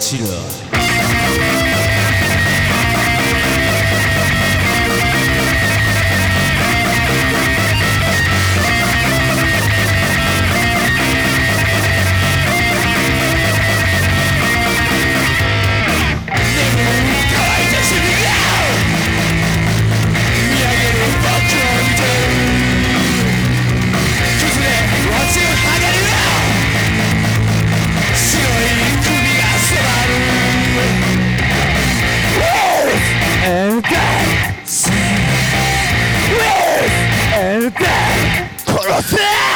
起来。ガン殺せ!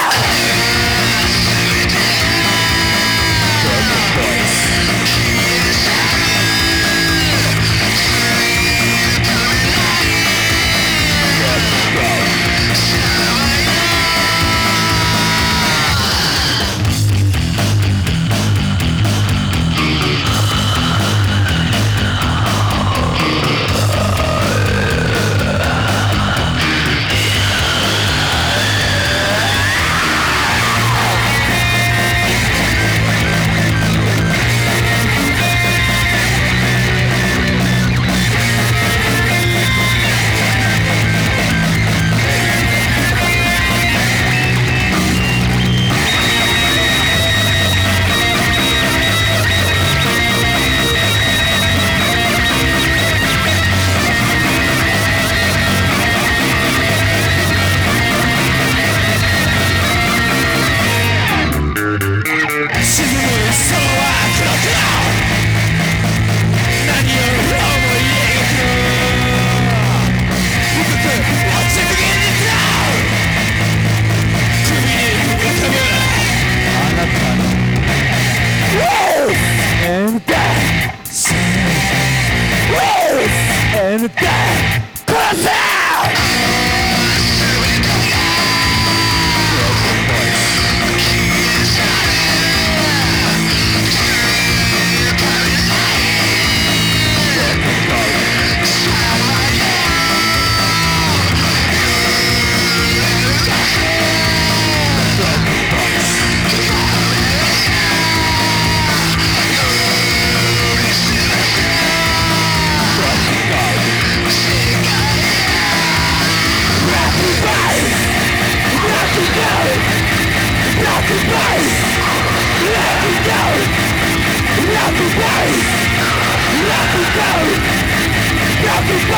and the dead pussy! Let me go! Let me go!